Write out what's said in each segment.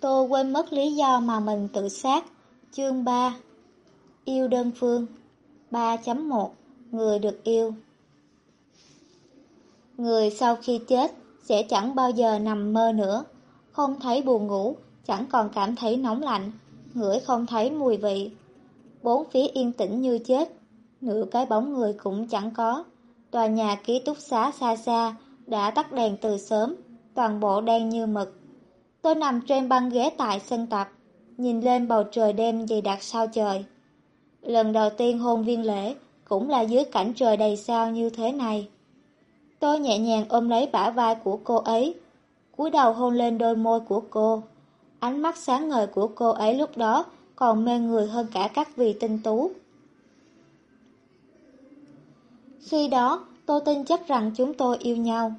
Tôi quên mất lý do mà mình tự sát. Chương 3 Yêu đơn phương 3.1 Người được yêu Người sau khi chết sẽ chẳng bao giờ nằm mơ nữa, không thấy buồn ngủ, chẳng còn cảm thấy nóng lạnh, ngửi không thấy mùi vị. Bốn phía yên tĩnh như chết, nửa cái bóng người cũng chẳng có. Tòa nhà ký túc xá xa xa đã tắt đèn từ sớm, toàn bộ đen như mực. Tôi nằm trên băng ghế tại sân tập, nhìn lên bầu trời đêm dày đặc sao trời. Lần đầu tiên hôn viên lễ cũng là dưới cảnh trời đầy sao như thế này. Tôi nhẹ nhàng ôm lấy bả vai của cô ấy, cúi đầu hôn lên đôi môi của cô. Ánh mắt sáng ngời của cô ấy lúc đó còn mê người hơn cả các vị tinh tú. Khi đó, tôi tin chắc rằng chúng tôi yêu nhau.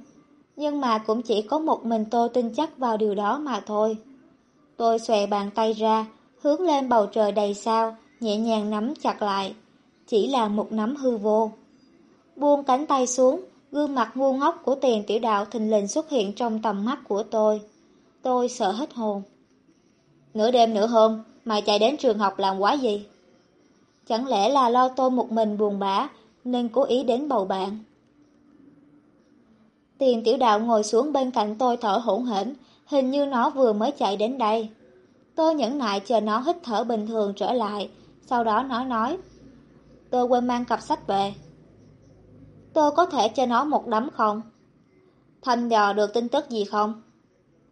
Nhưng mà cũng chỉ có một mình tôi tin chắc vào điều đó mà thôi. Tôi xòe bàn tay ra, hướng lên bầu trời đầy sao, nhẹ nhàng nắm chặt lại. Chỉ là một nắm hư vô. Buông cánh tay xuống, gương mặt ngu ngốc của tiền tiểu đạo thình lình xuất hiện trong tầm mắt của tôi. Tôi sợ hết hồn. Nửa đêm nửa hôm, mày chạy đến trường học làm quá gì? Chẳng lẽ là lo tôi một mình buồn bã, nên cố ý đến bầu bạn? Tiền tiểu đạo ngồi xuống bên cạnh tôi thở hỗn hển, hình như nó vừa mới chạy đến đây. Tôi nhẫn nại chờ nó hít thở bình thường trở lại, sau đó nó nói. Tôi quên mang cặp sách về. Tôi có thể cho nó một đấm không? Thăm dò được tin tức gì không?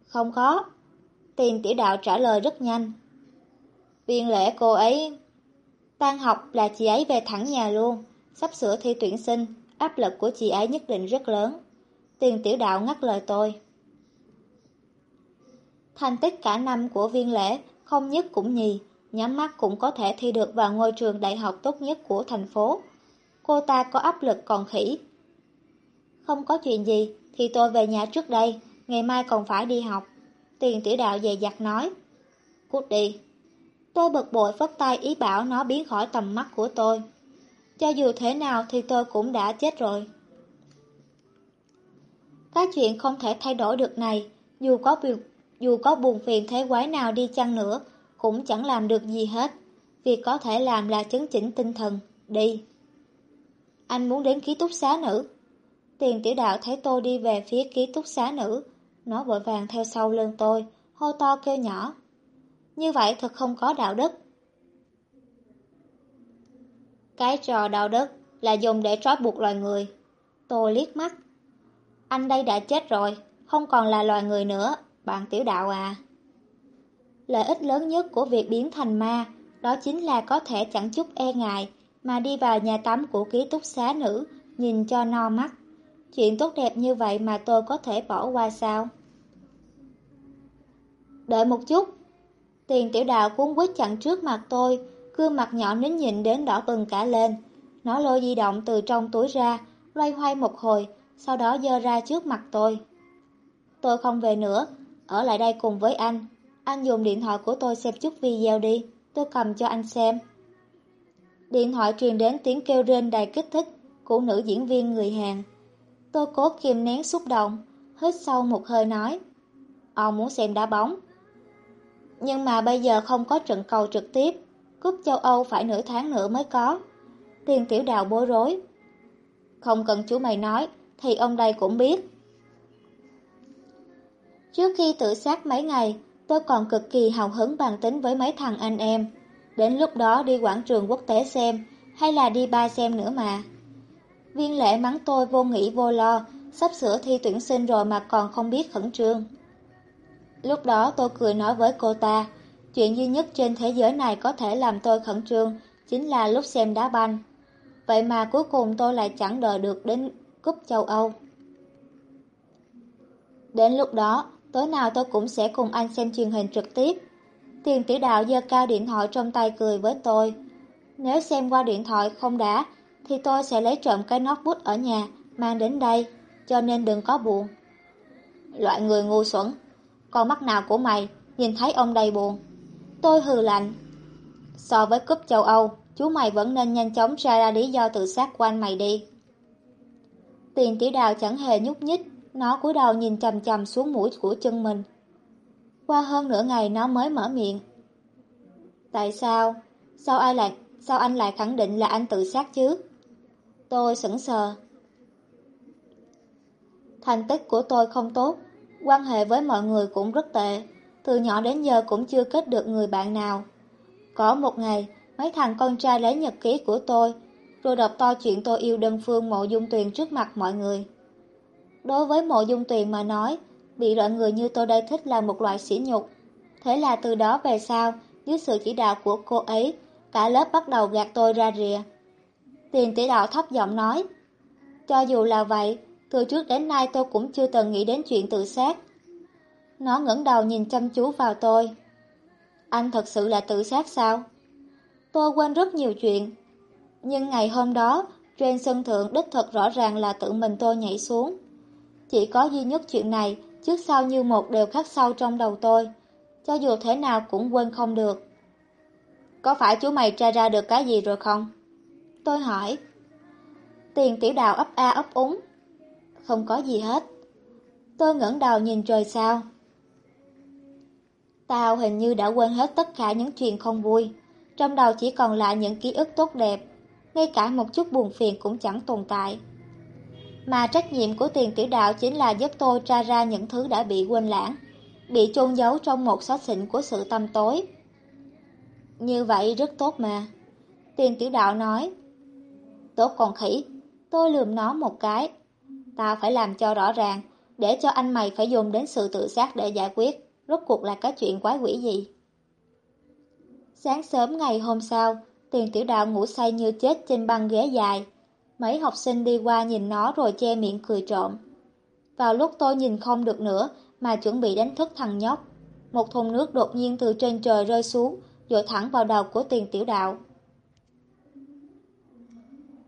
Không có. Tiền tiểu đạo trả lời rất nhanh. Viên lễ cô ấy... Tan học là chị ấy về thẳng nhà luôn, sắp sửa thi tuyển sinh, áp lực của chị ấy nhất định rất lớn. Tiền tiểu đạo ngắt lời tôi. Thành tích cả năm của viên lễ, không nhất cũng nhì, nhắm mắt cũng có thể thi được vào ngôi trường đại học tốt nhất của thành phố. Cô ta có áp lực còn khỉ. Không có chuyện gì, thì tôi về nhà trước đây, ngày mai còn phải đi học. Tiền tiểu đạo dày dặt nói. Cút đi. Tôi bực bội phất tay ý bảo nó biến khỏi tầm mắt của tôi. Cho dù thế nào thì tôi cũng đã chết rồi. Cái chuyện không thể thay đổi được này, dù có việc, dù có buồn phiền thế quái nào đi chăng nữa, cũng chẳng làm được gì hết. Việc có thể làm là chấn chỉnh tinh thần, đi. Anh muốn đến ký túc xá nữ. Tiền tiểu đạo thấy tôi đi về phía ký túc xá nữ. Nó vội vàng theo sau lưng tôi, hô to kêu nhỏ. Như vậy thật không có đạo đức. Cái trò đạo đức là dùng để trói buộc loài người. Tôi liếc mắt. Anh đây đã chết rồi, không còn là loài người nữa, bạn tiểu đạo à. Lợi ích lớn nhất của việc biến thành ma, đó chính là có thể chẳng chút e ngại, mà đi vào nhà tắm của ký túc xá nữ, nhìn cho no mắt. Chuyện tốt đẹp như vậy mà tôi có thể bỏ qua sao? Đợi một chút. Tiền tiểu đạo cuốn quýt chặn trước mặt tôi, gương mặt nhỏ nín nhịn đến đỏ bừng cả lên. Nó lôi di động từ trong túi ra, loay hoay một hồi, sau đó dơ ra trước mặt tôi. Tôi không về nữa, ở lại đây cùng với anh. Anh dùng điện thoại của tôi xem chút video đi, tôi cầm cho anh xem. Điện thoại truyền đến tiếng kêu rên đầy kích thích của nữ diễn viên người Hàn. Tôi cố kiềm nén xúc động, hít sâu một hơi nói. Ông muốn xem đá bóng. Nhưng mà bây giờ không có trận cầu trực tiếp, cúp châu Âu phải nửa tháng nữa mới có. Tiền tiểu đào bối rối. Không cần chú mày nói, thì ông đây cũng biết. Trước khi tự sát mấy ngày, tôi còn cực kỳ hào hứng bàn tính với mấy thằng anh em. Đến lúc đó đi quảng trường quốc tế xem, hay là đi ba xem nữa mà. Viên lệ mắng tôi vô nghĩ vô lo, sắp sửa thi tuyển sinh rồi mà còn không biết khẩn trương. Lúc đó tôi cười nói với cô ta, chuyện duy nhất trên thế giới này có thể làm tôi khẩn trương chính là lúc xem đá banh. Vậy mà cuối cùng tôi lại chẳng đợi được đến cúp châu Âu. Đến lúc đó, tối nào tôi cũng sẽ cùng anh xem truyền hình trực tiếp. Tiền tiểu đạo giơ cao điện thoại trong tay cười với tôi. Nếu xem qua điện thoại không đã, thì tôi sẽ lấy trộm cái notebook ở nhà, mang đến đây, cho nên đừng có buồn. Loại người ngu xuẩn, con mắt nào của mày nhìn thấy ông đầy buồn. Tôi hừ lạnh. So với cúp châu Âu, chú mày vẫn nên nhanh chóng ra ra lý do tự sát của anh mày đi. Tiền tiểu đào chẳng hề nhúc nhích, nó cúi đầu nhìn chầm chầm xuống mũi của chân mình. Qua hơn nửa ngày nó mới mở miệng. Tại sao? Sao ai lại sao anh lại khẳng định là anh tự sát chứ? Tôi sững sờ. Thành tích của tôi không tốt, quan hệ với mọi người cũng rất tệ, từ nhỏ đến giờ cũng chưa kết được người bạn nào. Có một ngày, mấy thằng con trai lấy nhật ký của tôi, rồi đọc to chuyện tôi yêu đơn phương mộ dung tuyền trước mặt mọi người. Đối với mộ dung tuyền mà nói, bị loại người như tôi đây thích là một loại sỉ nhục. Thế là từ đó về sau, dưới sự chỉ đạo của cô ấy, cả lớp bắt đầu gạt tôi ra rìa. Tiền tỷ đạo thấp giọng nói, cho dù là vậy, từ trước đến nay tôi cũng chưa từng nghĩ đến chuyện tự sát. Nó ngẩng đầu nhìn chăm chú vào tôi. Anh thật sự là tự sát sao? Tôi quên rất nhiều chuyện. Nhưng ngày hôm đó, trên sân thượng đích thật rõ ràng là tự mình tôi nhảy xuống. Chỉ có duy nhất chuyện này, trước sau như một đều khắc sâu trong đầu tôi. Cho dù thế nào cũng quên không được. Có phải chú mày tra ra được cái gì rồi không? Tôi hỏi. Tiền tiểu đào ấp a ấp úng. Không có gì hết. Tôi ngẩng đầu nhìn trời sao. Tao hình như đã quên hết tất cả những chuyện không vui. Trong đầu chỉ còn lại những ký ức tốt đẹp. Ngay cả một chút buồn phiền cũng chẳng tồn tại. Mà trách nhiệm của tiền tiểu đạo chính là giúp tôi tra ra những thứ đã bị quên lãng, bị chôn giấu trong một xóa xịn của sự tâm tối. Như vậy rất tốt mà. Tiền tiểu đạo nói. Tốt còn khỉ, tôi lườm nó một cái. Ta phải làm cho rõ ràng, để cho anh mày phải dùng đến sự tự sát để giải quyết, rốt cuộc là cái chuyện quái quỷ gì. Sáng sớm ngày hôm sau, tiền tiểu đạo ngủ say như chết trên băng ghế dài. Mấy học sinh đi qua nhìn nó rồi che miệng cười trộm. Vào lúc tôi nhìn không được nữa mà chuẩn bị đánh thức thằng nhóc, một thùng nước đột nhiên từ trên trời rơi xuống, dội thẳng vào đầu của tiền tiểu đạo.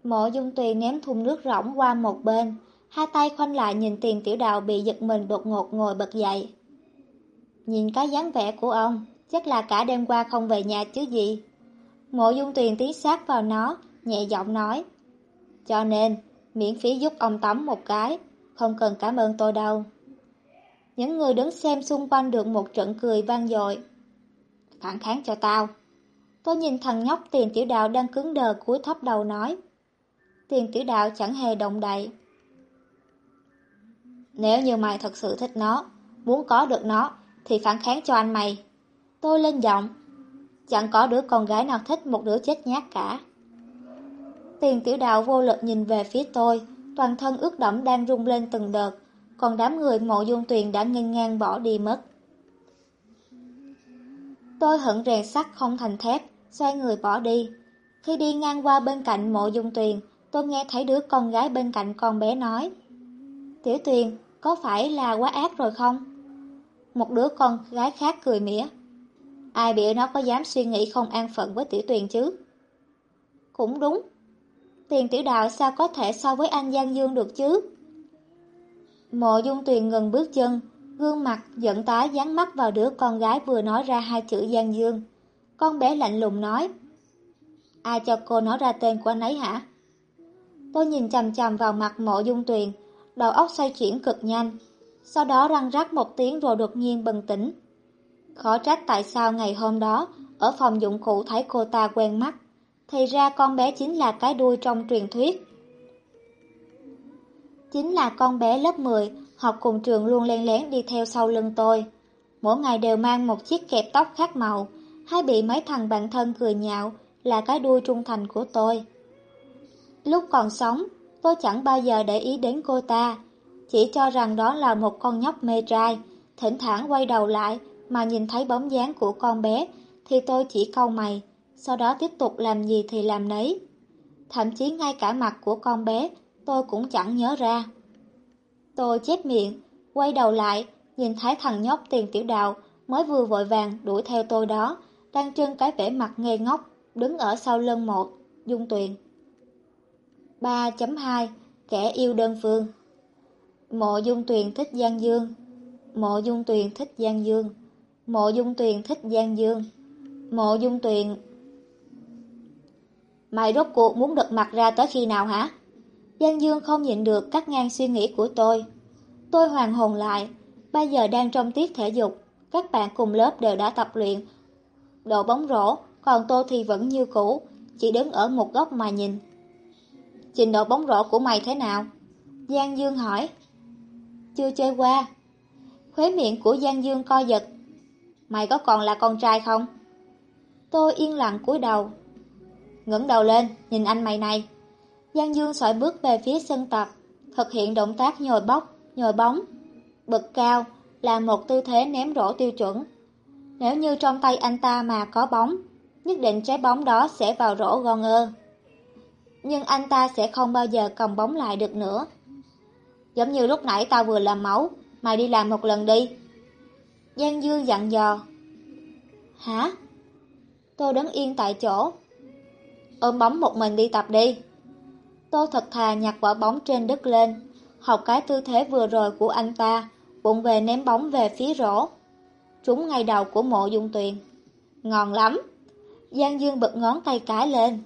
Mộ dung tùy ném thùng nước rỗng qua một bên, hai tay khoanh lại nhìn tiền tiểu đạo bị giật mình đột ngột ngồi bật dậy. Nhìn cái dáng vẻ của ông, chắc là cả đêm qua không về nhà chứ gì. Mộ dung tuyền tí sát vào nó, nhẹ giọng nói. Cho nên, miễn phí giúp ông tắm một cái, không cần cảm ơn tôi đâu. Những người đứng xem xung quanh được một trận cười vang dội. Phản kháng cho tao. Tôi nhìn thằng nhóc tiền tiểu đạo đang cứng đờ cúi thấp đầu nói. Tiền tiểu đạo chẳng hề động đậy. Nếu như mày thật sự thích nó, muốn có được nó, thì phản kháng cho anh mày. Tôi lên giọng. Chẳng có đứa con gái nào thích một đứa chết nhát cả. Tiền tiểu đạo vô lực nhìn về phía tôi, toàn thân ướt đẫm đang rung lên từng đợt, còn đám người mộ dung tuyền đã nghênh ngang bỏ đi mất. Tôi hận rèn sắt không thành thép, xoay người bỏ đi. Khi đi ngang qua bên cạnh mộ dung tuyền, tôi nghe thấy đứa con gái bên cạnh con bé nói. Tiểu tuyền, có phải là quá ác rồi không? Một đứa con gái khác cười mỉa. Ai biểu nó có dám suy nghĩ không an phận với tiểu tuyền chứ? Cũng đúng. Tiền tiểu đạo sao có thể so với anh Giang Dương được chứ? Mộ dung tuyền ngừng bước chân, gương mặt giận tái dán mắt vào đứa con gái vừa nói ra hai chữ Giang Dương. Con bé lạnh lùng nói. Ai cho cô nói ra tên của anh ấy hả? Tôi nhìn chầm chầm vào mặt mộ dung tuyền, đầu óc xoay chuyển cực nhanh. Sau đó răng rắc một tiếng rồi đột nhiên bừng tỉnh. Khó trách tại sao ngày hôm đó, ở phòng dụng cụ thấy cô ta quen mắt. Thì ra con bé chính là cái đuôi trong truyền thuyết. Chính là con bé lớp 10, học cùng trường luôn len lén đi theo sau lưng tôi. Mỗi ngày đều mang một chiếc kẹp tóc khác màu, hay bị mấy thằng bạn thân cười nhạo là cái đuôi trung thành của tôi. Lúc còn sống, tôi chẳng bao giờ để ý đến cô ta, chỉ cho rằng đó là một con nhóc mê trai, thỉnh thoảng quay đầu lại mà nhìn thấy bóng dáng của con bé thì tôi chỉ câu mày, sau đó tiếp tục làm gì thì làm nấy. Thậm chí ngay cả mặt của con bé tôi cũng chẳng nhớ ra. Tôi chép miệng, quay đầu lại, nhìn thấy thằng nhóc tiền tiểu đạo mới vừa vội vàng đuổi theo tôi đó, đang trưng cái vẻ mặt ngây ngốc, đứng ở sau lưng một, dung tuyền. 3.2 Kẻ yêu đơn phương Mộ dung tuyền thích Giang Dương Mộ dung tuyền thích Giang Dương Mộ dung tuyền thích Giang Dương Mộ dung tuyền Mày rốt cuộc muốn đật mặt ra tới khi nào hả? Giang Dương không nhịn được cắt ngang suy nghĩ của tôi Tôi hoàng hồn lại Bây giờ đang trong tiết thể dục các bạn cùng lớp đều đã tập luyện độ bóng rổ, còn tôi thì vẫn như cũ, chỉ đứng ở một góc mà nhìn. Trình độ bóng rổ của mày thế nào? Giang Dương hỏi. Chưa chơi qua. Khuế miệng của Giang Dương co giật. Mày có còn là con trai không? Tôi yên lặng cúi đầu. ngẩng đầu lên, nhìn anh mày này. Giang Dương sỏi bước về phía sân tập, thực hiện động tác nhồi bóc, nhồi bóng. Bực cao là một tư thế ném rổ tiêu chuẩn. Nếu như trong tay anh ta mà có bóng, nhất định trái bóng đó sẽ vào rổ gòn ơ. Nhưng anh ta sẽ không bao giờ cầm bóng lại được nữa. Giống như lúc nãy tao vừa làm máu, mày đi làm một lần đi. Giang Dương dặn dò. Hả? Tôi đứng yên tại chỗ. Ôm bóng một mình đi tập đi. Tôi thật thà nhặt quả bóng trên đất lên, học cái tư thế vừa rồi của anh ta, bụng về ném bóng về phía rổ. Trúng ngay đầu của mộ dung tuyền. Ngon lắm! Giang Dương bật ngón tay cái lên.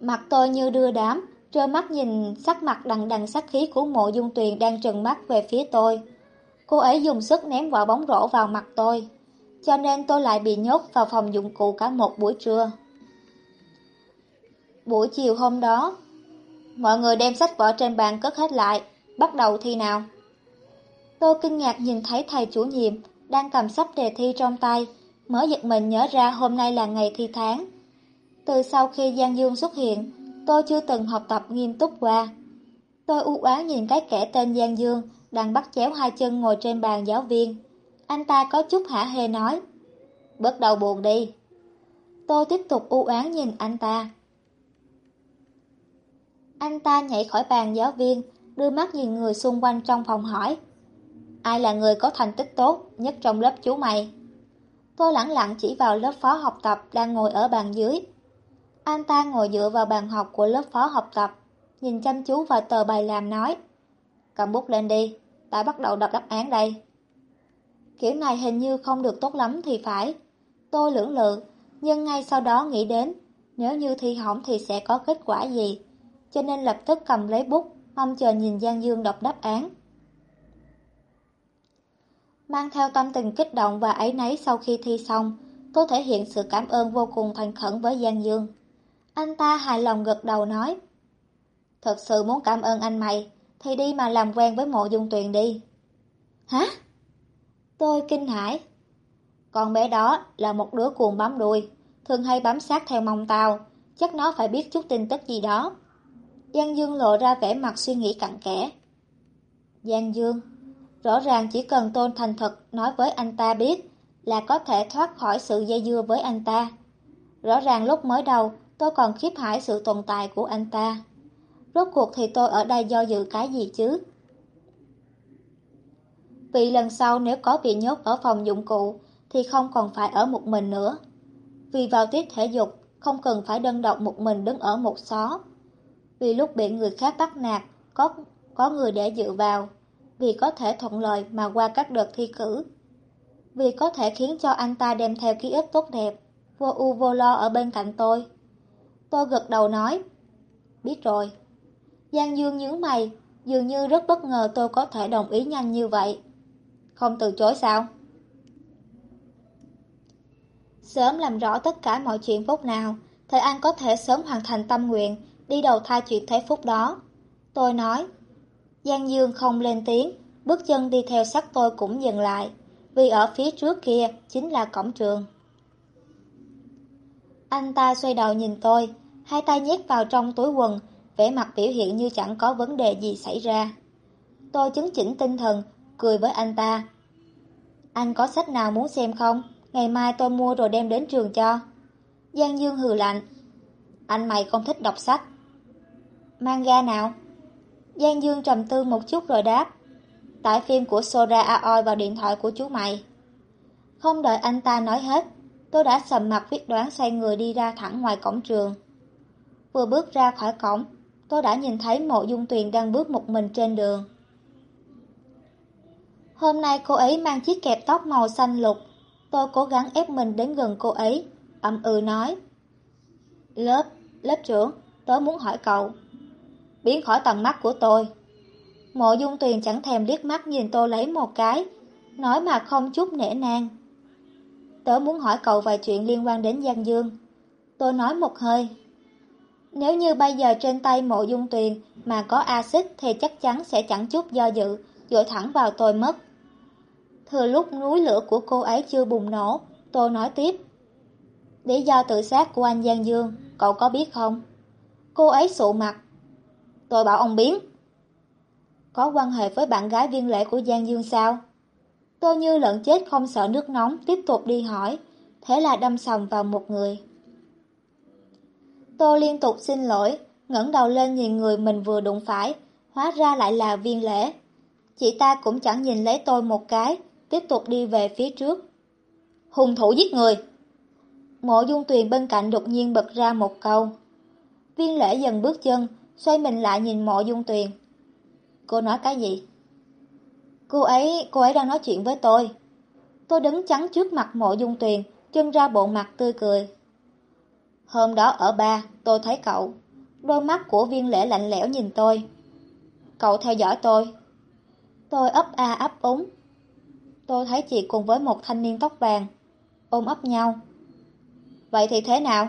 Mặt tôi như đưa đám, trơ mắt nhìn sắc mặt đằng đằng sắc khí của mộ dung tuyền đang trừng mắt về phía tôi. Cô ấy dùng sức ném quả bóng rổ vào mặt tôi, cho nên tôi lại bị nhốt vào phòng dụng cụ cả một buổi trưa. Buổi chiều hôm đó, mọi người đem sách vở trên bàn cất hết lại, bắt đầu thi nào. Tôi kinh ngạc nhìn thấy thầy chủ nhiệm đang cầm sắp đề thi trong tay, mới giật mình nhớ ra hôm nay là ngày thi tháng. Từ sau khi Giang Dương xuất hiện, tôi chưa từng học tập nghiêm túc qua. Tôi u oán nhìn cái kẻ tên Giang Dương đang bắt chéo hai chân ngồi trên bàn giáo viên. Anh ta có chút hả hê nói, bắt đầu buồn đi. Tôi tiếp tục u oán nhìn anh ta. Anh ta nhảy khỏi bàn giáo viên, đưa mắt nhìn người xung quanh trong phòng hỏi. Ai là người có thành tích tốt nhất trong lớp chú mày? Tôi lẳng lặng chỉ vào lớp phó học tập đang ngồi ở bàn dưới. Anh ta ngồi dựa vào bàn học của lớp phó học tập, nhìn chăm chú vào tờ bài làm nói. Cầm bút lên đi, ta bắt đầu đọc đáp án đây. Kiểu này hình như không được tốt lắm thì phải. Tôi lưỡng lự, nhưng ngay sau đó nghĩ đến, nếu như thi hỏng thì sẽ có kết quả gì. Cho nên lập tức cầm lấy bút, mong chờ nhìn Giang Dương đọc đáp án mang theo tâm tình kích động và ấy nấy sau khi thi xong, tôi thể hiện sự cảm ơn vô cùng thành khẩn với Giang Dương. Anh ta hài lòng gật đầu nói, Thật sự muốn cảm ơn anh mày, thì đi mà làm quen với mộ dung tuyền đi. Hả? Tôi kinh hãi. Con bé đó là một đứa cuồng bám đuôi, thường hay bám sát theo mong tao, chắc nó phải biết chút tin tức gì đó. Giang Dương lộ ra vẻ mặt suy nghĩ cặn kẽ. Giang Dương, Rõ ràng chỉ cần Tôn thành thật nói với anh ta biết là có thể thoát khỏi sự dây dưa với anh ta. Rõ ràng lúc mới đầu tôi còn khiếp hãi sự tồn tại của anh ta. Rốt cuộc thì tôi ở đây do dự cái gì chứ? Vì lần sau nếu có bị nhốt ở phòng dụng cụ thì không còn phải ở một mình nữa. Vì vào tiết thể dục không cần phải đơn độc một mình đứng ở một xó. Vì lúc bị người khác bắt nạt có có người để dựa vào vì có thể thuận lợi mà qua các đợt thi cử. Vì có thể khiến cho anh ta đem theo ký ức tốt đẹp, vô u vô lo ở bên cạnh tôi. Tôi gật đầu nói, biết rồi. Giang Dương nhướng mày, dường như rất bất ngờ tôi có thể đồng ý nhanh như vậy. Không từ chối sao? Sớm làm rõ tất cả mọi chuyện phúc nào, thì anh có thể sớm hoàn thành tâm nguyện, đi đầu thai chuyện thế phúc đó. Tôi nói, Giang Dương không lên tiếng, bước chân đi theo sát tôi cũng dừng lại, vì ở phía trước kia chính là cổng trường. Anh ta xoay đầu nhìn tôi, hai tay nhét vào trong túi quần, vẻ mặt biểu hiện như chẳng có vấn đề gì xảy ra. Tôi chứng chỉnh tinh thần, cười với anh ta. Anh có sách nào muốn xem không? Ngày mai tôi mua rồi đem đến trường cho. Giang Dương hừ lạnh. Anh mày không thích đọc sách. Manga nào? Giang Dương trầm tư một chút rồi đáp. Tải phim của Sora Aoi vào điện thoại của chú mày. Không đợi anh ta nói hết, tôi đã sầm mặt viết đoán xoay người đi ra thẳng ngoài cổng trường. Vừa bước ra khỏi cổng, tôi đã nhìn thấy mộ dung tuyền đang bước một mình trên đường. Hôm nay cô ấy mang chiếc kẹp tóc màu xanh lục, tôi cố gắng ép mình đến gần cô ấy, ậm ừ nói. Lớp, lớp trưởng, tớ muốn hỏi cậu, biến khỏi tầm mắt của tôi. Mộ dung tuyền chẳng thèm liếc mắt nhìn tôi lấy một cái, nói mà không chút nể nang. Tớ muốn hỏi cậu vài chuyện liên quan đến Giang Dương. Tôi nói một hơi. Nếu như bây giờ trên tay mộ dung tuyền mà có axit thì chắc chắn sẽ chẳng chút do dự, dội thẳng vào tôi mất. Thừa lúc núi lửa của cô ấy chưa bùng nổ, tôi nói tiếp. Lý do tự sát của anh Giang Dương, cậu có biết không? Cô ấy sụ mặt. Tôi bảo ông biến. Có quan hệ với bạn gái viên lễ của Giang Dương sao? Tôi như lợn chết không sợ nước nóng, tiếp tục đi hỏi. Thế là đâm sòng vào một người. Tôi liên tục xin lỗi, ngẩng đầu lên nhìn người mình vừa đụng phải, hóa ra lại là viên lễ. Chị ta cũng chẳng nhìn lấy tôi một cái, tiếp tục đi về phía trước. Hùng thủ giết người! Mộ dung tuyền bên cạnh đột nhiên bật ra một câu. Viên lễ dần bước chân, xoay mình lại nhìn mộ dung tuyền. Cô nói cái gì? Cô ấy, cô ấy đang nói chuyện với tôi. Tôi đứng chắn trước mặt mộ dung tuyền, chân ra bộ mặt tươi cười. Hôm đó ở ba, tôi thấy cậu. Đôi mắt của viên lễ lạnh lẽo nhìn tôi. Cậu theo dõi tôi. Tôi ấp a ấp úng. Tôi thấy chị cùng với một thanh niên tóc vàng, ôm ấp nhau. Vậy thì thế nào?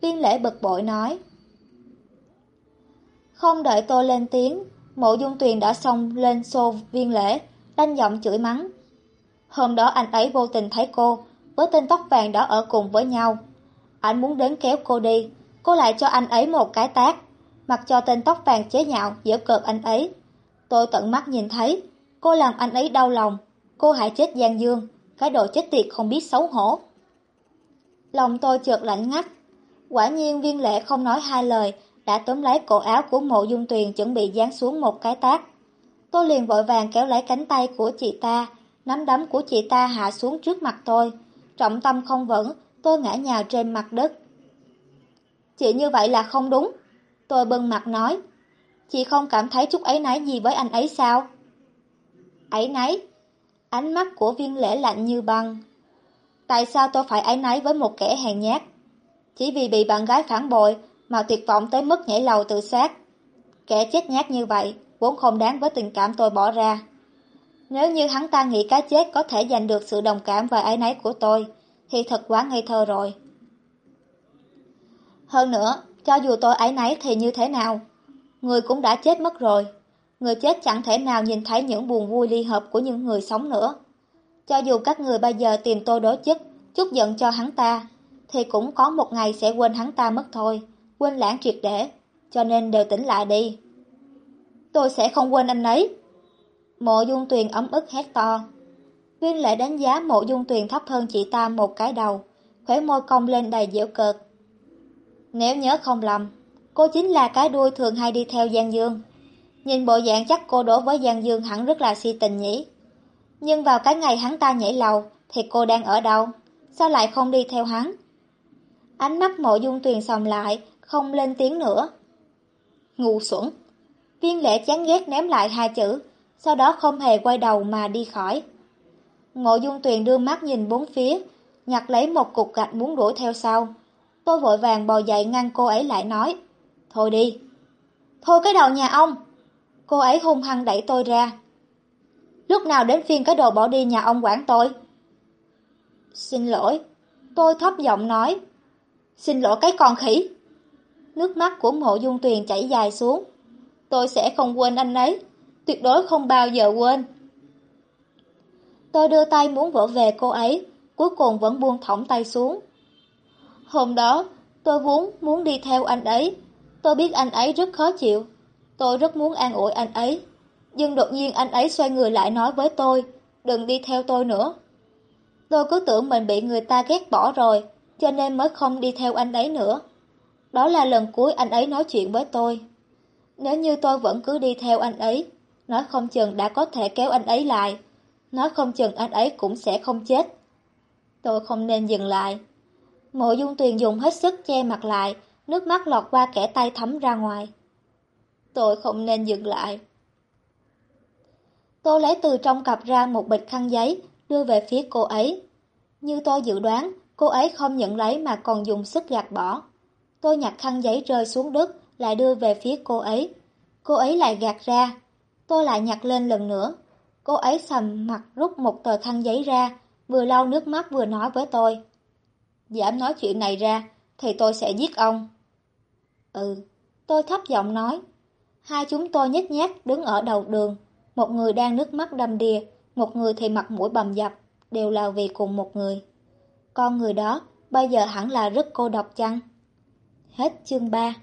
Viên lễ bực bội nói. Không đợi tôi lên tiếng, mộ dung tuyền đã xông lên xô viên lễ, đanh giọng chửi mắng. Hôm đó anh ấy vô tình thấy cô, với tên tóc vàng đó ở cùng với nhau. Anh muốn đến kéo cô đi, cô lại cho anh ấy một cái tác, mặc cho tên tóc vàng chế nhạo, giễu cợt anh ấy. Tôi tận mắt nhìn thấy, cô làm anh ấy đau lòng, cô hại chết Giang Dương, cái đồ chết tiệt không biết xấu hổ. Lòng tôi chợt lạnh ngắt, quả nhiên viên lệ không nói hai lời, đã tóm lấy cổ áo của mộ dung tuyền chuẩn bị giáng xuống một cái tác. Tôi liền vội vàng kéo lấy cánh tay của chị ta, nắm đấm của chị ta hạ xuống trước mặt tôi. Trọng tâm không vững, tôi ngã nhào trên mặt đất. Chị như vậy là không đúng. Tôi bưng mặt nói. Chị không cảm thấy chút ấy náy gì với anh ấy sao? Ấy náy? Ánh mắt của viên lễ lạnh như băng. Tại sao tôi phải ấy náy với một kẻ hèn nhát? Chỉ vì bị bạn gái phản bội mà tuyệt vọng tới mức nhảy lầu tự sát. Kẻ chết nhát như vậy vốn không đáng với tình cảm tôi bỏ ra. Nếu như hắn ta nghĩ cái chết có thể giành được sự đồng cảm và ái náy của tôi, thì thật quá ngây thơ rồi. Hơn nữa, cho dù tôi ấy nấy thì như thế nào? Người cũng đã chết mất rồi. Người chết chẳng thể nào nhìn thấy những buồn vui ly hợp của những người sống nữa. Cho dù các người bây giờ tìm tôi đối chức, chút giận cho hắn ta, thì cũng có một ngày sẽ quên hắn ta mất thôi, quên lãng triệt để, cho nên đều tỉnh lại đi. Tôi sẽ không quên anh ấy. Mộ dung tuyền ấm ức hét to. Viên lệ đánh giá mộ dung tuyền thấp hơn chị ta một cái đầu, khóe môi cong lên đầy dễu cợt. Nếu nhớ không lầm, cô chính là cái đuôi thường hay đi theo Giang Dương. Nhìn bộ dạng chắc cô đối với Giang Dương hẳn rất là si tình nhỉ. Nhưng vào cái ngày hắn ta nhảy lầu, thì cô đang ở đâu? Sao lại không đi theo hắn? Ánh mắt mộ dung tuyền sòng lại, không lên tiếng nữa. Ngu xuẩn! Viên lệ chán ghét ném lại hai chữ, sau đó không hề quay đầu mà đi khỏi. Ngộ dung tuyền đưa mắt nhìn bốn phía, nhặt lấy một cục gạch muốn đuổi theo sau. Tôi vội vàng bò dậy ngăn cô ấy lại nói, Thôi đi. Thôi cái đầu nhà ông. Cô ấy hung hăng đẩy tôi ra. Lúc nào đến phiên cái đồ bỏ đi nhà ông quản tôi? Xin lỗi. Tôi thấp giọng nói. Xin lỗi cái con khỉ. Nước mắt của mộ dung tuyền chảy dài xuống. Tôi sẽ không quên anh ấy. Tuyệt đối không bao giờ quên. Tôi đưa tay muốn vỗ về cô ấy, cuối cùng vẫn buông thõng tay xuống. Hôm đó, tôi vốn muốn đi theo anh ấy. Tôi biết anh ấy rất khó chịu. Tôi rất muốn an ủi anh ấy. Nhưng đột nhiên anh ấy xoay người lại nói với tôi, đừng đi theo tôi nữa. Tôi cứ tưởng mình bị người ta ghét bỏ rồi, cho nên mới không đi theo anh ấy nữa. Đó là lần cuối anh ấy nói chuyện với tôi. Nếu như tôi vẫn cứ đi theo anh ấy, nói không chừng đã có thể kéo anh ấy lại, nói không chừng anh ấy cũng sẽ không chết. Tôi không nên dừng lại. Mộ dung tuyền dùng hết sức che mặt lại, nước mắt lọt qua kẻ tay thấm ra ngoài. Tôi không nên dừng lại. Tôi lấy từ trong cặp ra một bịch khăn giấy, đưa về phía cô ấy. Như tôi dự đoán, cô ấy không nhận lấy mà còn dùng sức gạt bỏ. Tôi nhặt khăn giấy rơi xuống đất, lại đưa về phía cô ấy. Cô ấy lại gạt ra. Tôi lại nhặt lên lần nữa. Cô ấy sầm mặt rút một tờ khăn giấy ra, vừa lau nước mắt vừa nói với tôi. Dám nói chuyện này ra, thì tôi sẽ giết ông. Ừ, tôi thấp giọng nói. Hai chúng tôi nhếch nhác đứng ở đầu đường, một người đang nước mắt đầm đìa, một người thì mặt mũi bầm dập, đều là vì cùng một người. Con người đó bây giờ hẳn là rất cô độc chăng? Hết chương 3